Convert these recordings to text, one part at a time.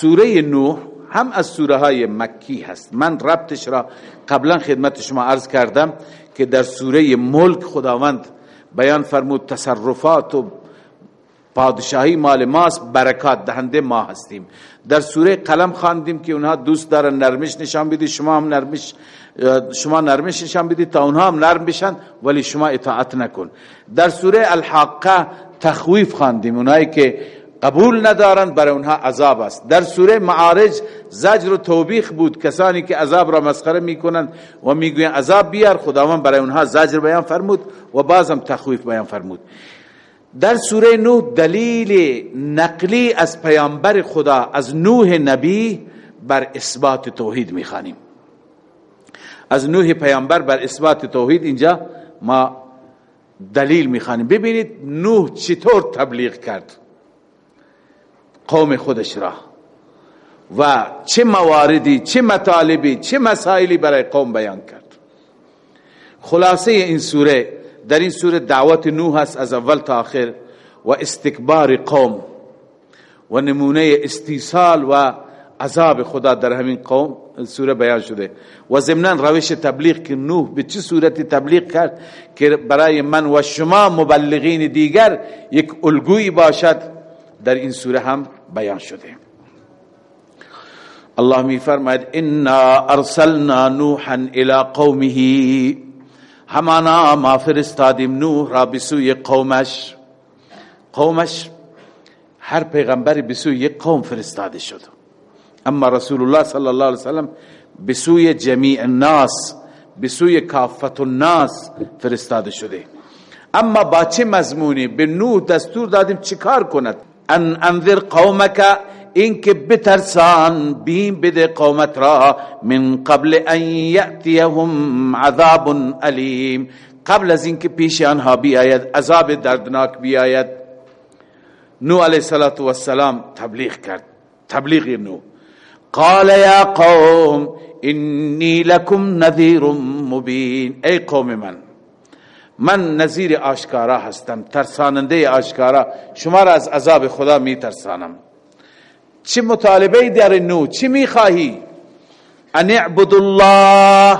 سوره نوح هم از سوره های مکی هست. من ربطش را قبلا خدمت شما عرض کردم که در سوره ملک خداوند بیان فرمود تصرفات و پادشاهی مال ماست برکات دهنده ما هستیم. در سوره قلم خواندیم که اونها دوست دارن نرمش نشان بدید شما هم نرمش شما نرمش نشان بدید تا اونها هم نرم بشن ولی شما اطاعت نکن. در سوره الحاقه تخویف خواندیم اونایی که قبول ندارند برای اونها عذاب است. در سوره معارج زجر و توبیخ بود. کسانی که عذاب را مسخره می‌کنند و می‌گویند عذاب بیار. خداوند برای اونها زجر بیان فرمود و بازم تخویف بیان فرمود. در سوره نوح دلیل نقلی از پیامبر خدا از نوح نبی بر اثبات توحید می‌خوانیم. از نوح پیامبر بر اثبات توحید اینجا ما دلیل می‌خوانیم. ببینید نوح چطور تبلیغ کرد. قوم خودش را. و چه مواردی چه مطالبی چه مسائلی برای قوم بیان کرد. خلاصه این سوره در این سوره دعوت نوح هست از اول تا آخر و استکبار قوم و نمونه استیصال و عذاب خدا در همین قوم سوره بیان شده. و ضمن روش تبلیغ که نوح به چه صورتی تبلیغ کرد که برای من و شما مبلغین دیگر یک الگویی باشد در این سوره هم بیان شده. الله می فرماید انا ارسلنا نوحا الى قومه. همانا ما فرستادیم نوح را بسوی قومش. قومش هر پیغمبری بسوی یک قوم فرستاده شد. اما رسول الله صلی الله علیه وسلم بسوی جمیع الناس بسوی کافت الناس فرستاده شده. اما با چه مضمونی؟ به نوح دستور دادیم چیکار کند؟ ان انذر قومک اینکه بترسان بیم بده قومت را من قبل ان یأتیهم عذاب علیم قبل از اینکه پیش آنها بیاید عذاب دردناک بیاید. نو علیه السلام تبلیغ کرد. تبلیغ نو قال یا قوم انی لکم نذیر مبین. ای قوم من من نظیر آشکارا هستم ترساننده آشکارا. شما را از عذاب خدا می ترسانم چه مطالبه در نو؟ چی می خواهی ان اعبد الله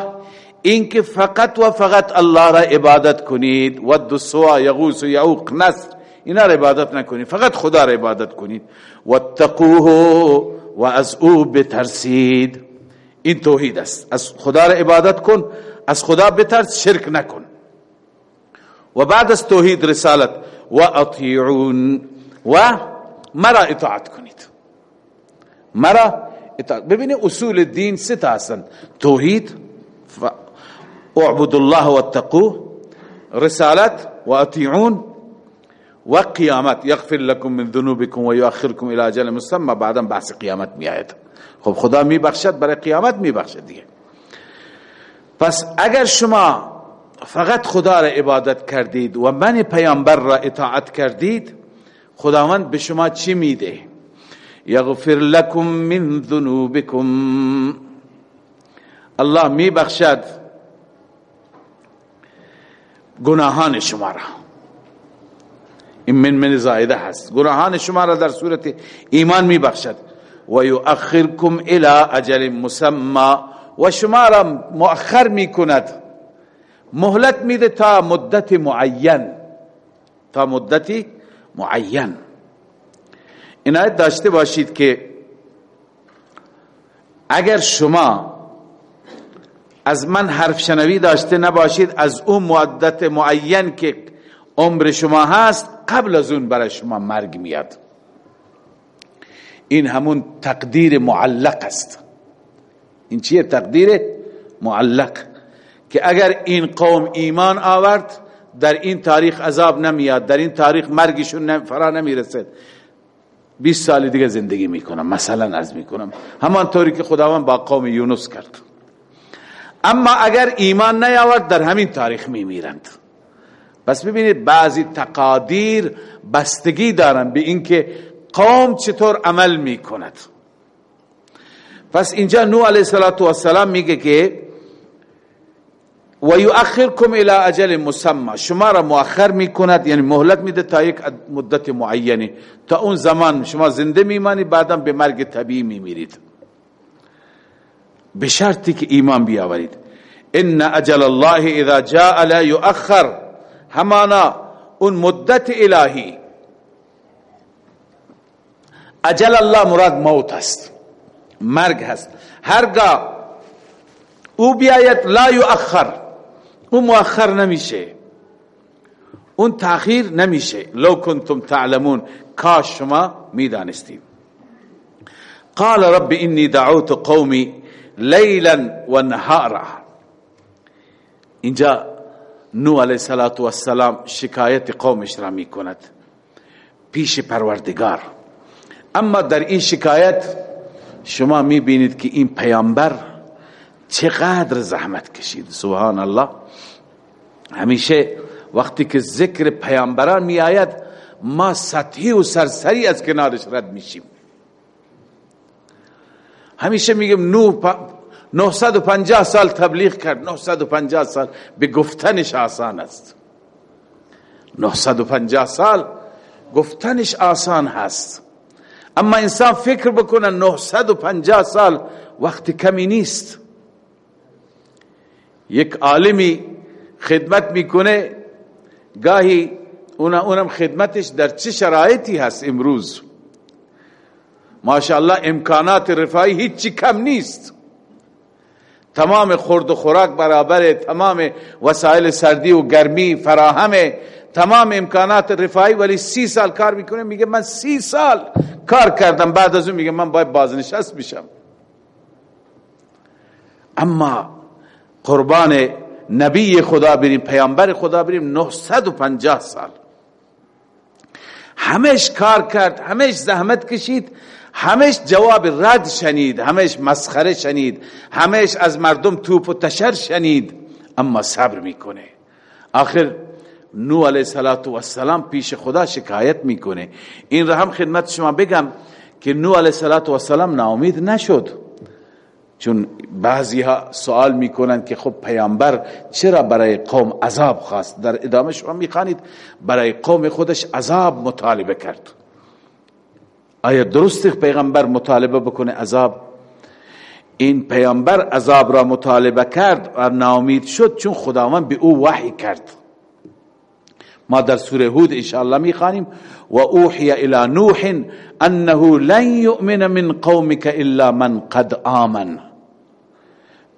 اینکه فقط و فقط الله را عبادت کنید. و دسوا یغوس یعوق نصر اینا را عبادت نکنید فقط خدا را عبادت کنید. واتقوه و از او بترسید. این توحید است. از خدا را عبادت کن از خدا بترس شرک نکن. و بعد از توحید رسالت و اطیعون و مرا إطاعت کنید. مرا إطاعت. ببینید اصول دین سه تا هستند توحید اعبد الله واتقوه رسالت و اطیعون و قیامت یغفر لكم من ذنوبكم و یؤخركم إلى أجل مسمى. بعدا بحث قیامت میآید. خب خدا میبخشد برای قیامت میبخشد دیگه. پس اگر شما فقط خدا را عبادت کردید و من پیامبر را اطاعت کردید خداوند به شما چی میده؟ یغفر لكم من ذنوبكم الله میبخشد گناهان شما را. این من من زائده هست. گناهان شما را در صورت ایمان میبخشد. و یؤخرکم الى اجل مسمى. و شما را مؤخر می‌کند. مهلت میده تا مدت معین. تا مدتی معین. عنایت داشته باشید که اگر شما از من حرف شنوی داشته نباشید از اون مدت معین که عمر شما هست قبل از اون برای شما مرگ میاد. این همون تقدیر معلق است. این چیه تقدیر معلق؟ که اگر این قوم ایمان آورد در این تاریخ عذاب نمیاد در این تاریخ مرگشون فرا نمی‌رسد. 20 سال دیگه زندگی می‌کنم مثلا از می‌کنم. طوری که خداوند با قوم یونس کرد. اما اگر ایمان نیاورد در همین تاریخ میمیرند. پس ببینید بعضی تقادیر بستگی دارن به اینکه قوم چطور عمل می‌کند. پس اینجا نو علیه السلام میگه که و یؤخرکم الى اجل مسمى. شما را مؤخر می‌کند یعنی مهلت میده تا یک مدت معینه تا اون زمان شما زنده میمانی بعدا به مرگ طبیعی میمیرید. به شرطی که ایمان بیاورید. ان اجل الله اذا جاء لا يؤخر همانا اون مدت الهی. اجل الله مراد موت است. مرگ هست. هرگاه او بیاید لا یؤخر. اون مؤخر نمیشه. اون تاخیر نمیشه. لو کنتم تعلمون. کاش شما می‌دانستید. قال رب انی دعوت قومی لیلا و نهارا. اینجا نو علیه السلام شکایت قومش را می‌کند. پیش پروردگار. اما در این شکایت شما می‌بینید که این پیامبر چقدر زحمت کشید. سبحان الله. همیشه وقتی که ذکر پیامبران می آید ما سطحی و سرسری از کنارش رد میشیم. همیشه میگم نو 950 سال تبلیغ کرد. 950 سال به گفتنش آسان است. 950 سال گفتنش آسان هست. اما انسان فکر بکنه 950 سال وقت کمی نیست. یک عالمی خدمت می‌کنه. گاهی اونم خدمتش در چه شرایطی هست امروز؟ ماشاءالله امکانات رفاهی هیچی کم نیست. تمام خورد و خوراک برابره تمام وسایل سردی و گرمی فراهمه. تمام امکانات رفاهی ولی سی سال کار می‌کنه میگه من سی سال کار کردم. بعد از اون میگه من باید بازنشست بشم. اما قربان نبی خدا بریم پیامبر خدا بریم 950 سال. همش کار کرد همش زحمت کشید همش جواب رد شنید همش مسخره شنید همش از مردم توپ و تشر شنید اما صبر می‌کنه. آخر نو علیه السلام پیش خدا شکایت می‌کنه. این را هم خدمت شما بگم که نو علیه السلام ناامید نشد. چون بعضی ها سوال می‌کنند که خب پیامبر چرا برای قوم عذاب خواست؟ در ادامه شما می‌خوانید برای قوم خودش عذاب مطالبه کرد. آیا درست پیغمبر مطالبه بکنه عذاب؟ این پیامبر عذاب را مطالبه کرد و ناامید شد چون خداوند به او وحی کرد. ما در سوره هود انشاءالله می‌خوانیم و اوحی الى نوح انه لن يؤمن من قومك الا من قد آمن.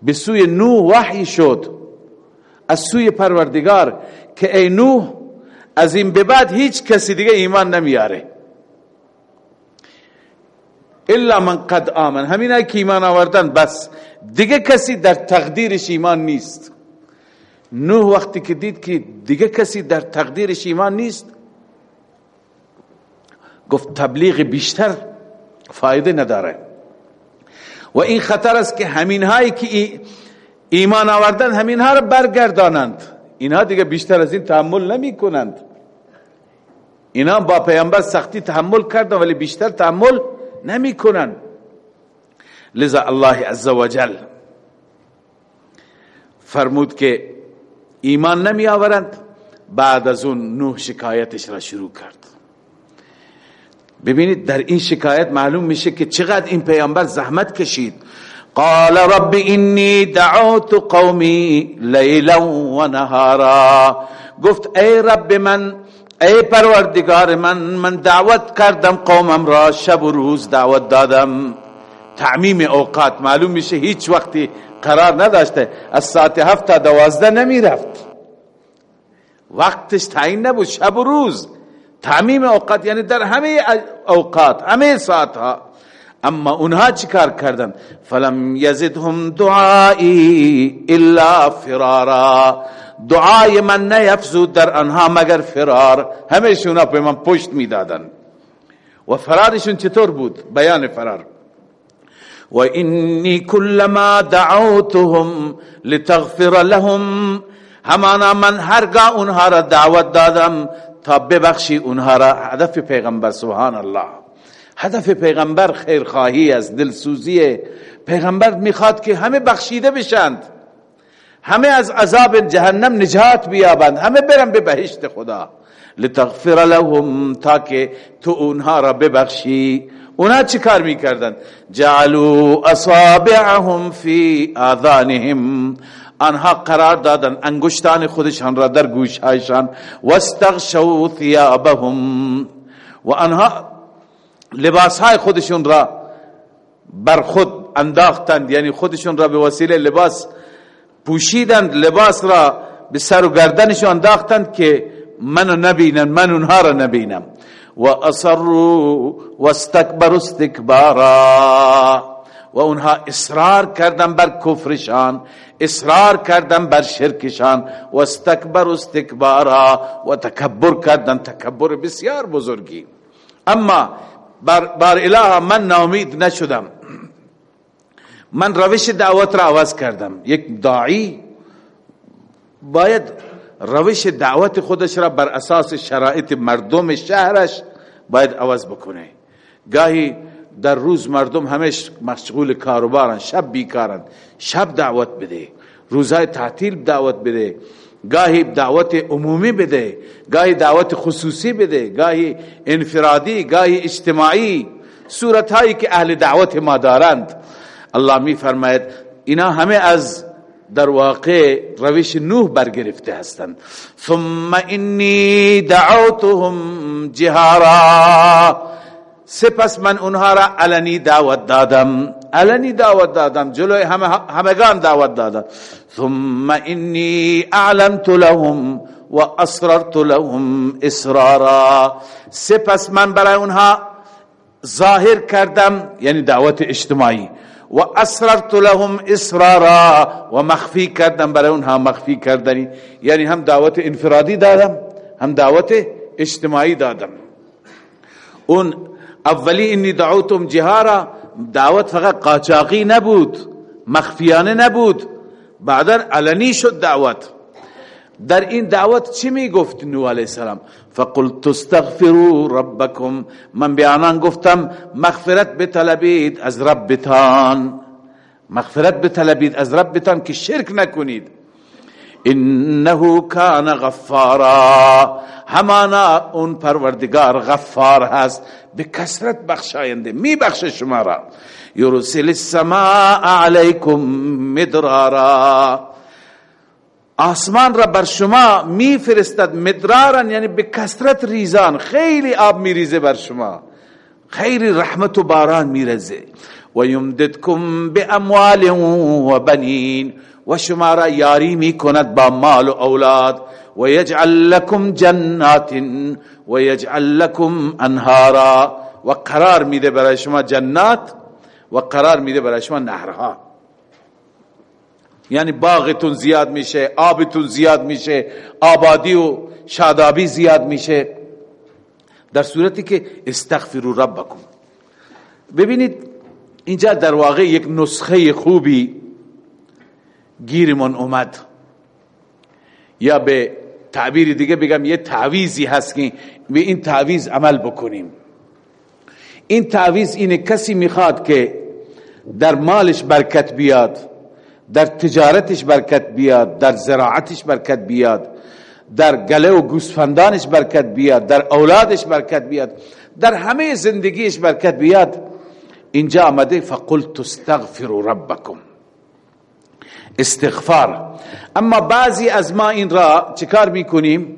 به سوی نوح وحی شد. از سوی پروردگار که ای نوح از این به بعد هیچ کسی دیگه ایمان نمیاره. الا من قد آمن. همین که ایمان آوردن بس دیگه کسی در تقدیرش ایمان نیست. نوح وقتی که دید که دیگه کسی در تقدیرش ایمان نیست گفت تبلیغ بیشتر فایده نداره. و این خطر است که همین هایی که ایمان آوردن همین ها رو برگردانند. اینها دیگه بیشتر از این تحمل نمی کنند اینا با پیامبر سختی تحمل کردن ولی بیشتر تحمل نمی کنند لذا الله عزوجل فرمود که ایمان نمی آورند بعد از اون نوح شکایتش را شروع کرد. ببینید در این شکایت معلوم میشه که چقدر این پیامبر زحمت کشید. قال رب انی دعوت قومی لیلا و نهارا. گفت ای رب من ای پروردگار من من دعوت کردم قومم را شب و روز دعوت دادم. تعمیم اوقات معلوم میشه هیچ وقتی قرار نداشته از ساعت هفت تا دوازده نمی رفت وقتش تعیین نبود شب و روز. تعمیم اوقات یعنی در همه اوقات همه ساعت ها اما اونها چیکار کردن؟ فلم یزدهم دعایی الا فرارا. دعای من نیفزود در آنها مگر فرار. همه به من پشت می‌دادن. و فرارشون چطور بود؟ بیان فرار. و انی كلما دعوتهم لتغفر لهم. همانا من هرگاه اونها را دعوت دادم تا ببخشی اونها را هدف پیغمبر سبحان الله هدف پیغمبر خیرخواهی از دلسوزی پیغمبر می‌خواد که همه بخشیده بشند. همه از عذاب جهنم نجات بیابند. همه برن به بهشت خدا. لتغفر لهم تا که تو اونها را ببخشی. اونا چی کار می‌کردن؟ جعلوا اصابعهم فی آذانهم. آنها قرار دادن انگشتان خودشان را در گوشهایشان. واستغشوا ثيابهم و آنها لباسهای خودشون را بر خود انداختند یعنی خودشون را به وسیله لباس پوشیدند لباس را به سر و گردنشون انداختند که منو نبینن من اونها را نبینم. و اصروا واستكبروا استکبارا. و اونها اصرار کردن بر کفرشان اصرار کردن بر شرکشان و استکبر استکبارا و تکبر کردن تکبر بسیار بزرگی. اما بر, بر اله من نامید نشدم. من روش دعوت را عوض کردم. یک داعی باید روش دعوت خودش را بر اساس شرایط مردم شهرش باید عوض بکنه. گاهی در روز مردم همش مشغول کاروبارن شب بیکارن. شب دعوت بده. روزهای تعطیل دعوت بده. گاهی دعوت عمومی بده. گاهی دعوت خصوصی بده. گاهی انفرادی گاهی اجتماعی. صورت هایی که اهل دعوت ما دارند. الله می فرماید اینا همه از در واقع روش نوح برگرفته هستند. ثم انی دعوتهم جهارا. سپس من اونها را علنی دعوت دادم. علنی دعوت دادم. جلوی همگان دعوت دادم ثم انی اعلمت لهم و اسررت لهم اسرارا. سپس من برای اونها ظاهر کردم یعنی دعوت اجتماعی. و اسررت لهم اسرارا. و مخفی کردم برای اونها مخفی کردنی. یعنی هم دعوت انفرادی دادم هم دعوت اجتماعی دادم. اون اولی انی دعوتم جهارا دعوت فقط قاچاقی نبود مخفیانه نبود. بعدا علنی شد دعوت. در این دعوت چی می گفت نو علیه السلام؟ فقلت استغفروا ربکم. من بیانان گفتم مغفرت بطلبید از ربتان. مغفرت بطلبید از ربتان که شرک نکنید. انه کان غفارا. همانا اون پروردگار غفار هست. به کسرت بخشاینده می بخش شما را. یرسل السماء علیکم مدرارا. آسمان را بر شما می فرستد مدرارا یعنی به کسرت ریزان. خیلی آب می ریزه بر شما. خیلی رحمت و باران می رزه. و یمددکم به اموال و بنین. و شما را یاری می کند با مال و اولاد. و یجعل لکم جنات و یجعل لکم انهارا. و قرار میده برای شما جنات و قرار میده برای شما نهرها. یعنی باغتون زیاد میشه آبتون زیاد میشه آبادی و شادابی زیاد میشه. در صورتی که استغفروا ربکم. ببینید اینجا در واقع یک نسخه خوبی گیرمون اومد. یا به تعبیر دیگه بگم یه تعویزی هست که به این تعویز عمل بکنیم. این تعویز اینه کسی می‌خواد که در مالش برکت بیاد در تجارتش برکت بیاد در زراعتش برکت بیاد در گله و گوسفندانش برکت بیاد در اولادش برکت بیاد در همه زندگیش برکت بیاد اینجا آمده فقلت استغفروا ربکم. استغفار. اما بعضی از ما این را چکار می‌کنیم؟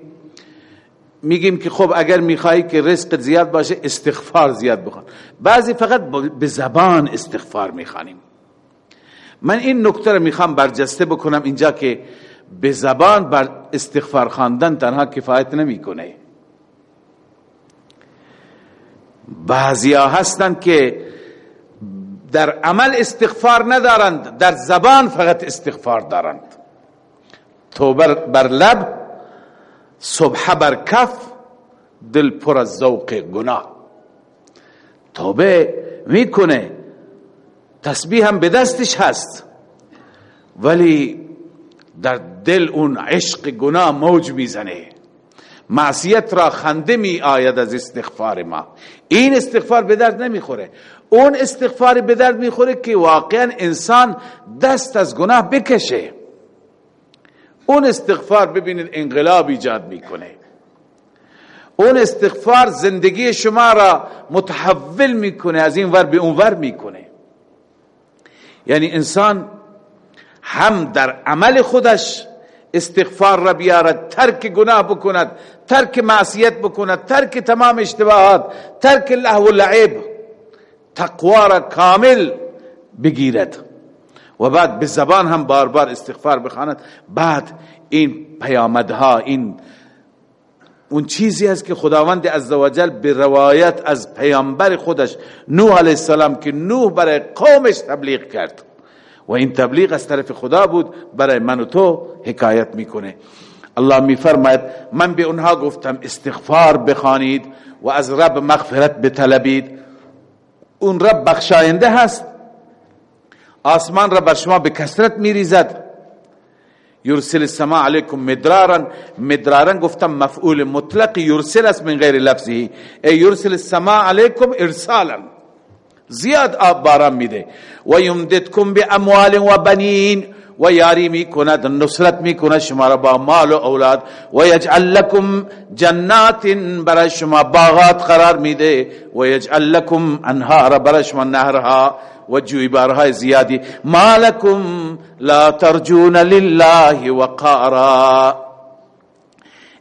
میگیم که خب اگر میخوایی که رزق زیاد باشه استغفار زیاد بخوان بعضی فقط به زبان استغفار می‌خوانیم. من این نکته رو می‌خوام برجسته بکنم اینجا که به زبان بر استغفار خواندن تنها کفایت نمی‌کنه. بعضی ها هستند که در عمل استغفار ندارند در زبان فقط استغفار دارند. توبه بر لب صبح بر کف دل پر از ذوق گناه. توبه می‌کنه تسبیح هم به دستش هست. ولی در دل اون عشق گناه موج می‌زنه. معصیت را خنده می آید از استغفار ما. این استغفار به درد نمی‌خوره. اون استغفار به درد می‌خوره که واقعا انسان دست از گناه بکشه. اون استغفار ببینید انقلاب ایجاد می‌کنه. اون استغفار زندگی شما را متحول می‌کنه از این ور به اون ور می‌کنه. یعنی انسان هم در عمل خودش استغفار را بیارد ترک گناه بکند ترک معصیت بکند ترک تمام اشتباهات ترک لهو و لعب تقوا را کامل بگیرد. و بعد به زبان هم بار بار استغفار بخواند. بعد این پیامدها این اون چیزی است که خداوند عزوجل به روایت از پیامبر خودش نوح علیه السلام که نوح برای قومش تبلیغ کرد. و این تبلیغ از طرف خدا بود برای من و تو حکایت می‌کنه. الله میفرماید من به اونها گفتم استغفار بخوانید و از رب مغفرت بطلبید. اون رب بخشاینده هست. آسمان را بر شما به کسرت میریزد. یرسل السماء علیکم مدرارا. مدرارا گفتم مفعول مطلق یرسل است من غیر لفظه ای یرسل السماء علیکم ارسالا. زیاد آب باران میده. و یمددکم به اموال و بنین. و یاری می کند نصرت می کند شما را با مال و اولاد. و یجعل لکم جنات برای شما باغات قرار میده. و یجعل لکم انهار برای شما نهرها و جویبارهای زیادی. ما لا ترجون لله وقارا.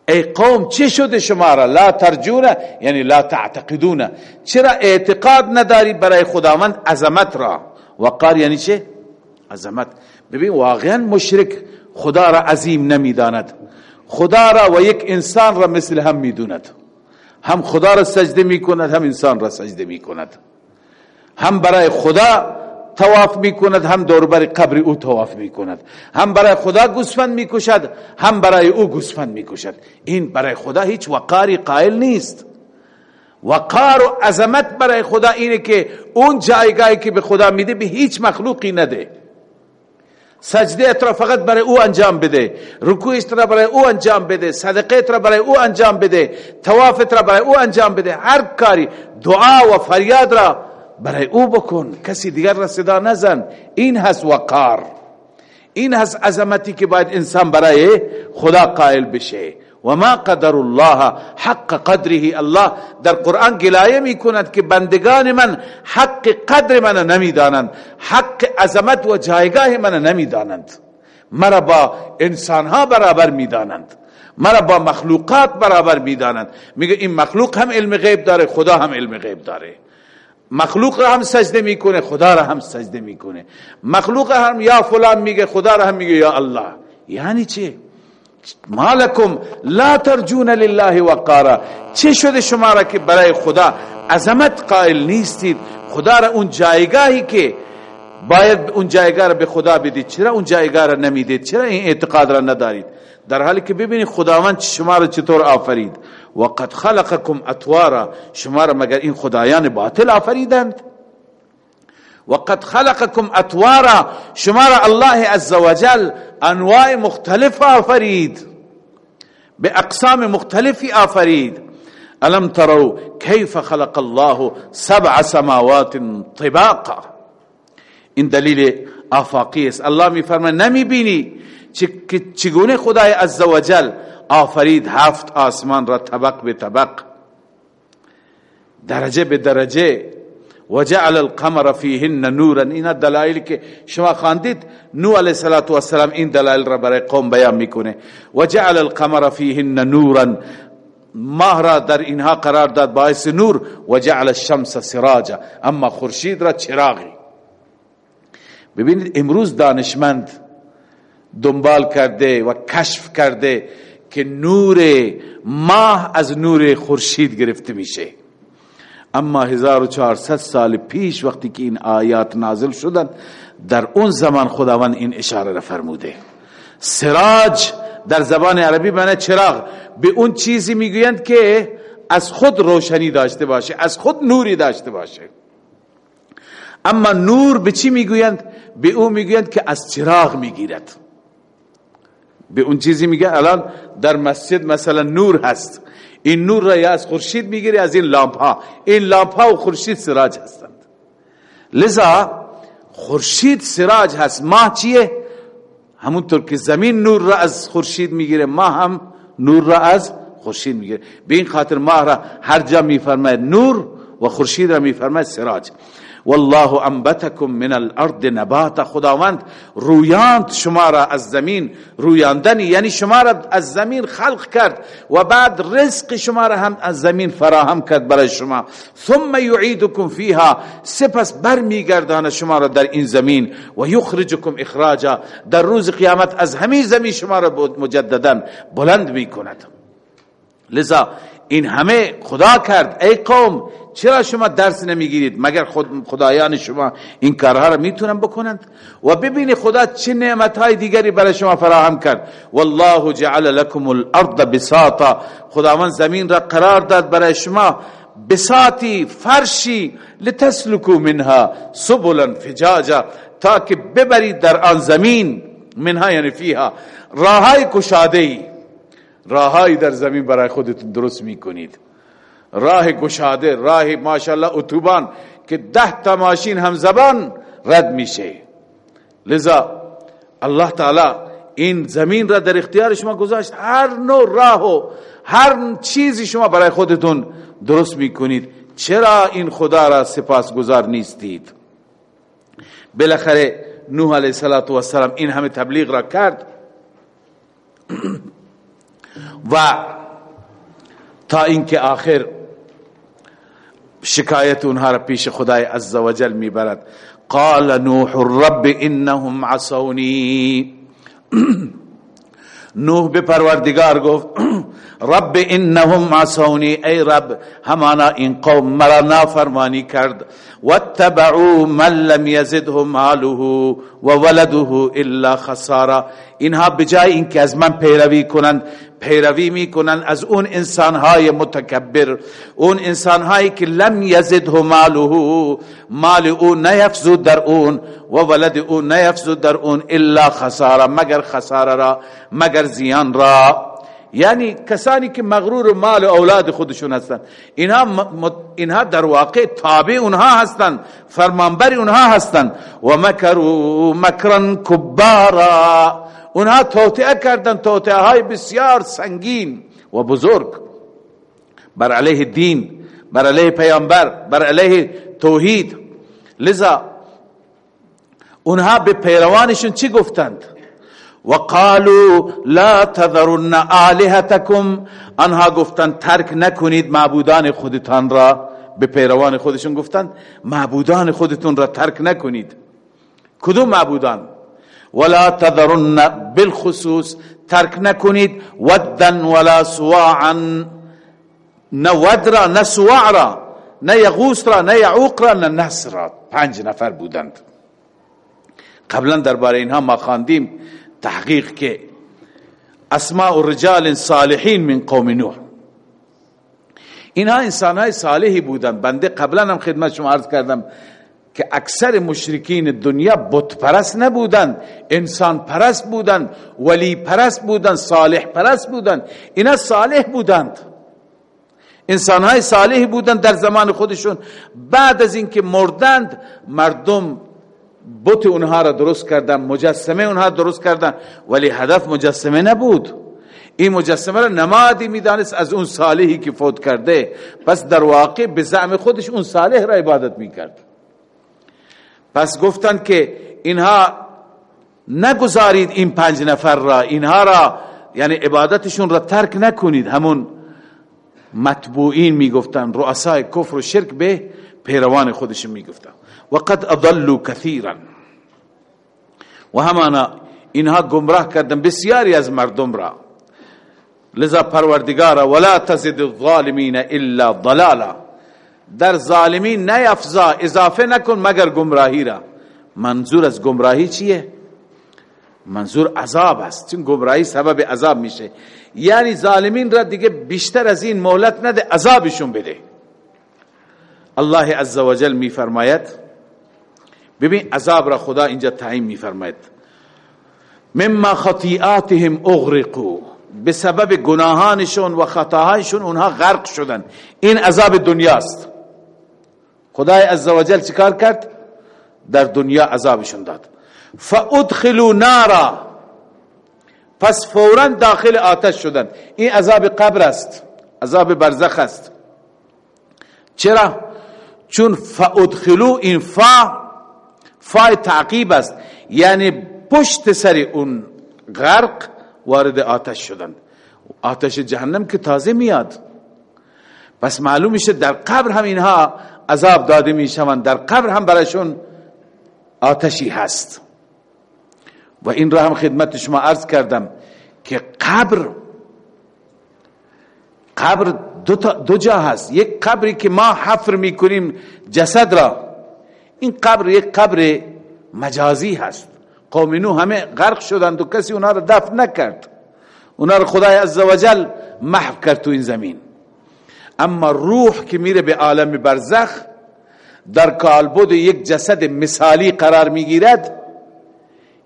ای قوم چه شده شما را؟ لا ترجون یعنی لا تعتقدون. چرا اعتقاد نداری برای خداوند؟ عظمت را. وقار یعنی چه عظمت. ببین واقعا مشرک خدا را عظیم نمی‌داند. خدا را و یک انسان را مثل هم می‌دوند. هم خدا را سجده می‌کند هم انسان را سجده می‌کند. هم برای خدا تواف می‌کند هم دوربر قبر او تواف می‌کند. هم برای خدا گوسفند می‌کشد هم برای او گوسفند می‌کشد. این برای خدا هیچ وقاری قائل نیست. وقار و عظمت برای خدا اینه که اون جایگاهی که به خدا میده به هیچ مخلوقی نده. سجده اترا فقط برای او انجام بده. رکوع را برای او انجام بده. صدقه را برای او انجام بده. تواف را برای او انجام بده. هر کاری دعا و فریاد را برای او بکن. کسی دیگر را صدا نزن. این هست وقار. این هست عظمتی که باید انسان برای خدا قائل بشه. و ما قدر الله حق قدره. الله در قرآن گلایه می کند که بندگان من حق قدر من نمی‌دانند. حق عظمت و جایگاه من نمی‌دانند. مرا با انسانها برابر می‌دانند. مرا با مخلوقات برابر می‌دانند. میگه این مخلوق هم علم غیب داره خدا هم علم غیب داره. مخلوق را هم سجده می‌کنه خدا را هم سجده می‌کنه. مخلوق هم یا فلان میگه خدا را هم میگه یا الله. یعنی چه مالکم لا ترجون لله وقارا. چه شده شما را که برای خدا عظمت قائل نیستید؟ خدا را اون جایگاهی که باید اون جایگاه را به خدا بدید. چرا اون جایگاه را نمی‌دید؟ چرا این اعتقاد را ندارید؟ در حالی که ببینید خداوند شما را چطور آفرید. وقد خلقكم اطوارا. شما را مگر این خدایان باطل آفریدند؟ وقد خلقكم اطوارا. شما را الله عزوجل انواع مختلف آفرید. به اقسام مختلفی آفرید. الم تروا كيف خلق الله سبع سماوات طباقا؟ این دلیل آفاقی است. الله می فرماید نمی بینی چگونه خدای عزوجل آفرید هفت آسمان را طبق به طبق. درجه به درجه. و جعل القمر فیهن نورا. این دلائل که شما خواندید نو علیه السلام این دلائل را برای قوم بیان می‌کنه. و جعل القمر فیهن نورا. ماه را در اینها قرار داد باعث نور. و جعل الشمس سراجا. اما خورشید را چراغی. ببینید امروز دانشمند دنبال کرده و کشف کرده که نور ماه از نور خورشید گرفته میشه. اما 1400 سال پیش وقتی که این آیات نازل شدن در اون زمان خداوند این اشاره را فرموده. سراج در زبان عربی معنی چراغ. به اون چیزی می‌گویند که از خود روشنی داشته باشه از خود نوری داشته باشه. اما نور به چی می‌گویند؟ به اون می‌گویند که از چراغ می‌گیرد. به اون چیزی میگه الان در مسجد مثلا نور هست. این نور را یا از خورشید می‌گیری از این لامپ ها این لامپ ها و خورشید سراج هستند. لذا خورشید سراج هست. ماه چیه؟ همونطور که زمین نور را از خورشید می‌گیره ما هم نور را از خورشید می‌گیره. به این خاطر ماه را هر جا میفرماید نور و خورشید را میفرماید سراج. والله انبتکم من الارض نبات. خداوند رویاند شما را از زمین. رویاندنی یعنی شما را از زمین خلق کرد و بعد رزق شما را هم از زمین فراهم کرد برای شما. ثم یعیدکم فیها. سپس برمیگردان شما را در این زمین و یخرجکم اخراجا. در روز قیامت از همین زمین شما را مجددا بلند می‌کند. لذا این همه خدا کرد. ای قوم چرا شما درس نمی‌گیرید؟ مگر خود خدایان شما این کارها را می‌تونن بکنند و ببینید خدا چه نعمتهای دیگری برای شما فراهم کرد. والله جعل لكم الارض بساطا. خداوند زمین را قرار داد برای شما بساطی فرشی لتسلكوا منها سبلا فجاجا. تا که ببرید در آن زمین منها یعنی فیها راهای کشاده ای راههایی در زمین برای خودتون درست می‌کنید. راه گشاده راه ماشاءالله اتوبان که ده تا ماشین هم زبان رد میشه لذا الله تعالی این زمین را در اختیار شما گذاشت هر نوع راه و هر چیزی شما برای خودتون درست می‌کنید چرا این خدا را سپاس گذار نیستید؟ بالاخره نوح علیه السلام این همه تبلیغ را کرد و تا اینکه آخر شکایت اونها را پیش خدای عزوجل می‌برد. قال نوح الرب انهم عصونی. نوح به پروردگار گفت رب انهم عصونی. ای رب همانا این قوم مرا نافرمانی کرد. واتبعوا من لم يزده ماله و ولده الا خسارا. اینها بجای اینکه از من پیروی کنند پیروی می‌کنن از اون انسانهای متکبر اون انسانهایی که لم یزده ماله مال او نیفزود در اون و ولد او نیفزود در اون الا خساره مگر خساره را مگر زیان را. یعنی کسانی که مغرور مال اولاد خودشون هستند اینها اینها در واقع تابع اونها هستند فرمانبر اونها هستند و مکروا مکرا کبارا. اونها توطعه کردن توطعه های بسیار سنگین و بزرگ. بر علیه دین بر علیه پیامبر بر علیه توحید. لذا اونها به پیروانشون چی گفتند؟ وقالوا لا تذرن آلهتكم انها گفتند ترک نکنید معبودان خودتان را. به پیروان خودشون گفتند معبودان خودتون را ترک نکنید. کدوم معبودان؟ ولا تذرن بالخصوص. ترک نکنید. ودن ولا سواعا نه ود را نه سواع نه نه نه پنج نفر بودند. قبلا درباره اینها ما خواندیم. تحقیق که اسماء رجال صالحین من قوم نوح. اینها انسان های صالحی بودند. بنده قبلا هم خدمت شما عرض کردم. که اکثر مشرکین دنیا بت پرست نبودند انسان پرست بودند ولی پرست بودند صالح پرست بودند اینا صالح بودند. انسان های صالحی بودند در زمان خودشون. بعد از اینکه مردند مردم بت اونها را درست کردن مجسمه اونها درست کردن ولی هدف مجسمه نبود. این مجسمه را نمادی می‌دانست از اون صالحی که فوت کرده. پس در واقع به زعم خودش اون صالح را عبادت می‌کرد. پس گفتن که اینها نگذارید این پنج نفر را اینها را یعنی عبادتشون را ترک نکنید. همون مطبوعین می‌گفتن رؤسای کفر و شرک به پیروان خودشون می‌گفتن. قد اضلوا کثیرا. و همانا اینها گمراه کردن بسیاری از مردم را. لذا پروردگارا ولا تزد الظالمین الا ضلالا. در ظالمین نیفزا اضافه نکن مگر گمراهی را. منظور از گمراهی چیه؟ منظور عذاب است. چون گمراهی سبب عذاب میشه. یعنی ظالمین را دیگه بیشتر از این مهلت نده عذابشون بده. الله عزوجل میفرماید ببین عذاب را خدا اینجا تعیین میفرماید. مما خطیئاتهم اغرقوا. به سبب گناهانشون و خطاهایشون اونها غرق شدن. این عذاب دنیاست. خدای عزوجل چیکار کرد؟ در دنیا عذابشون داد. فادخلوا نارا پس فورا داخل آتش شدن. این عذاب قبر است. عذاب برزخ است. چرا؟ چون فادخلو این فا فا تعقیب است. یعنی پشت سر اون غرق وارد آتش شدن. آتش جهنم که تازه میاد. پس معلوم میشه در قبر هم اینها عذاب داده می‌شوند در قبر هم برایشون آتشی هست. و این را هم خدمت شما عرض کردم که قبر قبر دو, دو جا هست. یک قبری که ما حفر می‌کنیم جسد را. این قبر یک قبر مجازی هست. قوم نو همه غرق شدند و کسی اونا را دفن نکرد. اونا را خدای عزوجل محو کرد تو این زمین. اما روح که میره به عالم برزخ در کالبد یک جسد مثالی قرار می‌گیرد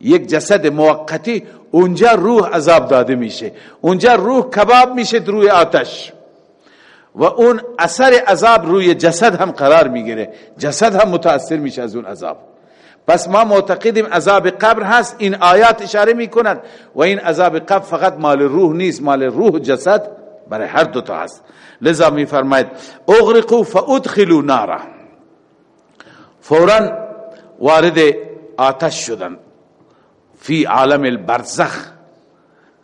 یک جسد موقتی اونجا روح عذاب داده میشه اونجا روح کباب میشه روی آتش. و اون اثر عذاب روی جسد هم قرار می‌گیره جسد هم متاثر میشه از اون عذاب. پس ما معتقدیم عذاب قبر هست این آیات اشاره می‌کنند و این عذاب قبر فقط مال روح نیست مال روح جسد برای هر دوتا هست. لذا میفرماید اغرقوا فادخلوا نارا. فورا وارد آتش شدن. فی عالم البرزخ.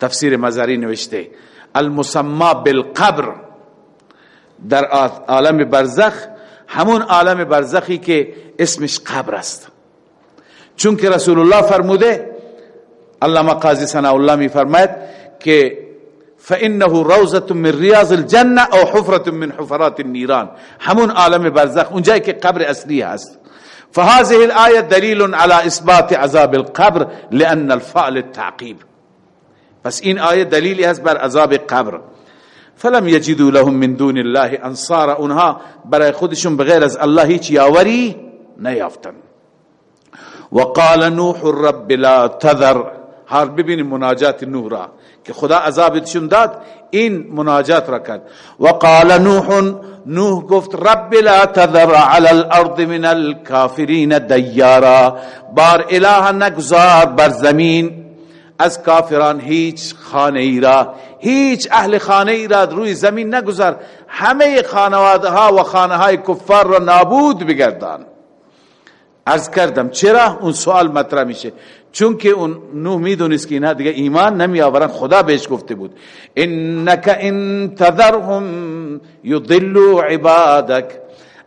تفسیر مزاری نوشته. المسما بالقبر. در عالم برزخ همون عالم برزخی که اسمش قبر است. چون که رسول الله فرموده علامه قاضی ثناء الله می فرماید که فإنه روزة من ریاض الجنة أو حفرة من حفرات النيران. همون عالم برزخ. اونجایی که قبر اصلی هست. فهذه الآية دليل على إثبات عذاب القبر لأن الفعل التعقيب. بس این آیه دلیلی هست بر عذاب قبر. فلم يجدوا لهم من دون الله أنصار. اونها برای خودشون بغیر از الله هیچ یاوری نیافتن. وقال نوح الرب لا تذر. هر ببین مناجات نوح را. که خدا عذابتشون داد این مناجات را کرد. وقال نوح نوح گفت رب لا تذر على الارض من الكافرین دیارا بار اله نگذار بر زمین از کافران هیچ خانه ای را هیچ اهل خانه ای را روی زمین نگذار همه خانواده ها و خانه های کفار را نابود بگردان. از کردم چرا؟ اون سوال مطرح میشه. چون که اون نوح می‌دونست که اینا دیگه ایمان نمی آورن خدا بهش گفته بود انک ان تذرهم یضلوا عبادک.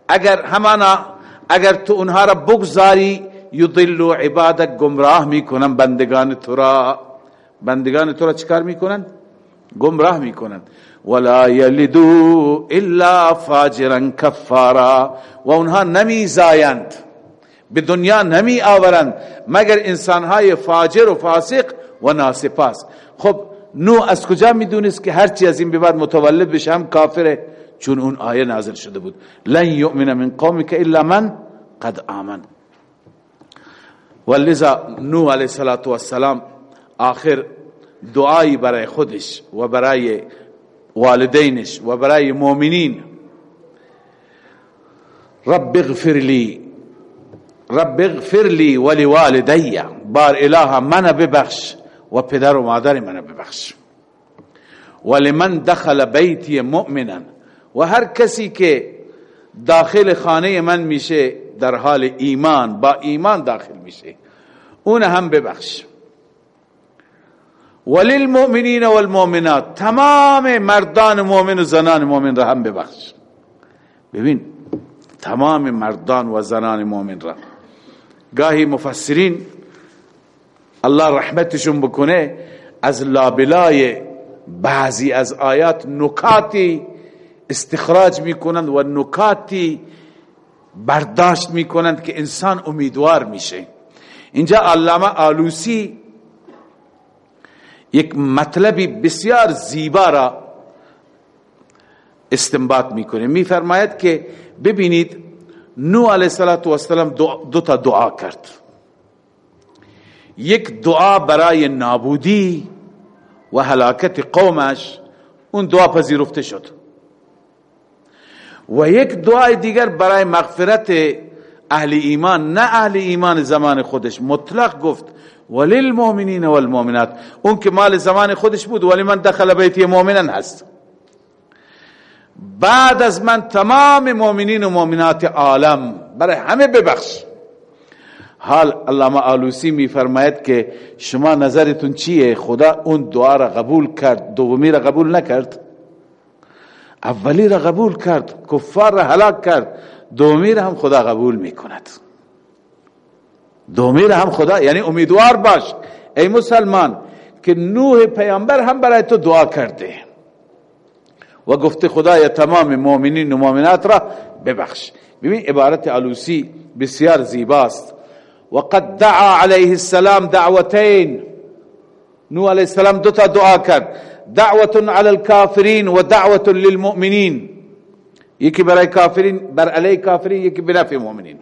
اگر همانا اگر تو اونها را بگذاری یضلوا عبادک گمراه می‌کنن بندگان تو را. بندگان تو را چیکار می‌کنن؟ گمراه می‌کنن. ولا یلدو الا فاجرا کفارا. و اونها نمی زایند به دنیا نمی آورند مگر انسانهای فاجر و فاسق و ناسپاس. خب نو از کجا می‌دونست که هرچی از این بعد متولد بشه هم کافره؟ چون اون آیه نازل شده بود. لن یؤمن من قومک الا من قد آمن. ولذا نو علیه السلام آخر دعایی برای خودش و برای والدینش و برای مؤمنین. رب اغفر لی رب اغفر لی ولی والدی بار اله من ببخش و پدر و مادر من ببخش. ولمن دخل بیتی مؤمنا و هر کسی که داخل خانه من میشه در حال ایمان با ایمان داخل میشه اون هم ببخش. وللمؤمنین والمؤمنات تمام مردان مؤمن و زنان مؤمن را هم ببخش. ببین تمام مردان و زنان مؤمن را گاهی مفسرین الله رحمتشون بکنه از لابلای بعضی از آیات نکاتی استخراج می‌کنند و نکاتی برداشت می‌کنند که انسان امیدوار میشه. اینجا علامه آلوسی یک مطلبی بسیار زیبا را استنباط می‌کنه. میفرماید که ببینید نو علیه السلام دو تا دعا کرد. یک دعا برای نابودی و هلاکت قومش اون دعا پذیرفته شد. و یک دعای دیگر برای مغفرت اهل ایمان نه اهل ایمان زمان خودش. مطلق گفت وللمؤمنین والمؤمنات. اون که مال زمان خودش بود ولی من دخل بیتی مؤمنن هست. بعد از من تمام مؤمنین و مؤمنات عالم برای همه ببخش. حال علامه آلوسی میفرماید که شما نظرتون چیه؟ خدا اون دعا را قبول کرد دومی را قبول نکرد. اولی را قبول کرد کفار را هلاک کرد. دومی را هم خدا قبول می‌کند. دومی را هم خدا یعنی امیدوار باش. ای مسلمان که نوح پیامبر هم برای تو دعا کرده. و گفته خدای تمام مؤمنین و مؤمنات را ببخش. ببین عبارت علوسی بسیار زیباست. وقد دعا علیه السلام دعوتین. نوح علیه السلام دو تا دعا کرد. دعوت علی الكافرین و دعوت للمؤمنین. یکی برای کافرین بر کافرین یکی بنفع مؤمنین.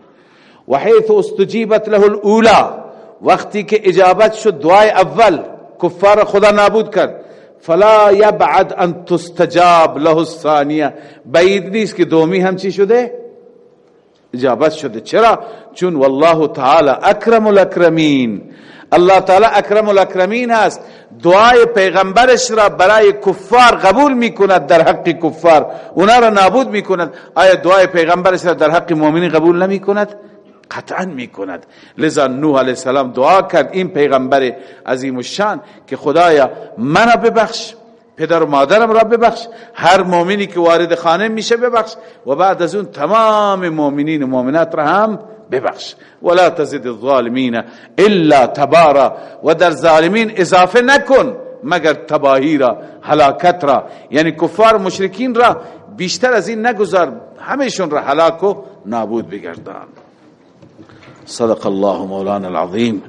و حیث استجیبت له الاولا وقتی که اجابت شد دعای اول کفار خدا نابود کرد. فلا یبعد ان تستجاب له الثانیه. بعید نیست که دومی هم چی شده؟ اجابت شده. چرا؟ چون والله تعالی اکرم الاکرمین. الله تعالی اکرم الاکرمین هست دعای پیغمبرش را برای کفار قبول می‌کند در حق کفار. اونا را نابود می‌کند. آیا دعای پیغمبرش را در حق مؤمنین قبول نمی‌کند؟ قطعا می‌کند. لذا نوح علیه السلام دعا کرد این پیغمبر عظیم الشان که خدایا منو ببخش پدر و مادرم را ببخش هر مؤمنی که وارد خانه میشه ببخش و بعد از اون تمام مؤمنین و مؤمنات را هم ببخش. ولا تزد الظالمین الا تبارا و در ظالمین اضافه نکن مگر تباهی را هلاکت را. یعنی کفار مشرکین را بیشتر از این نگذار همشون را هلاک و نابود بگردان. صدق الله مولانا العظیم